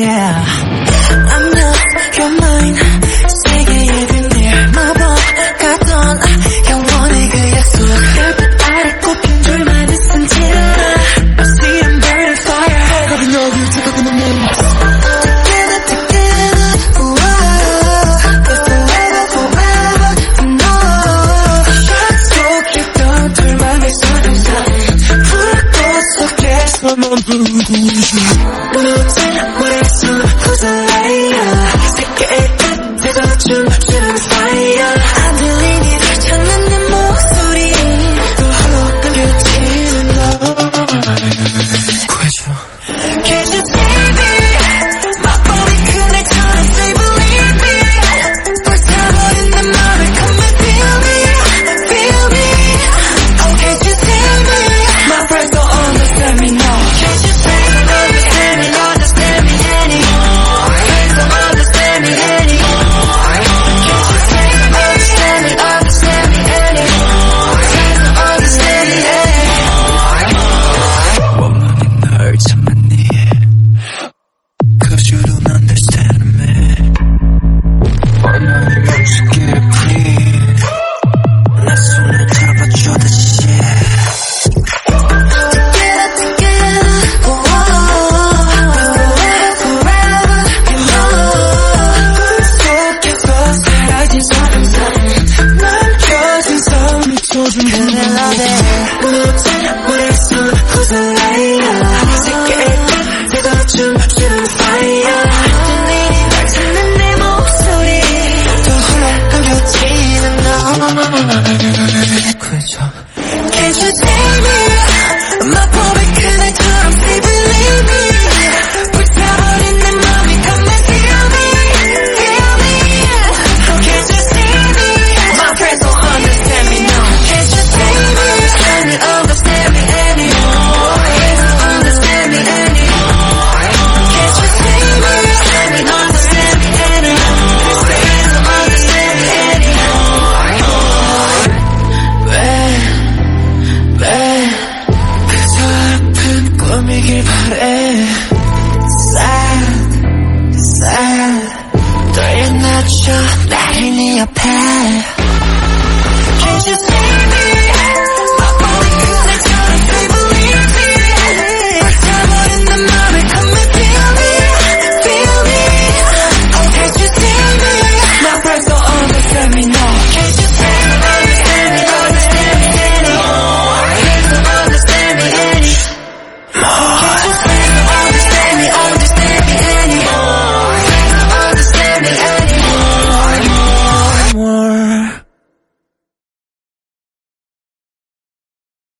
yeah. I'm not your mind. Can't you 나를 네 옆에 Can't you see me?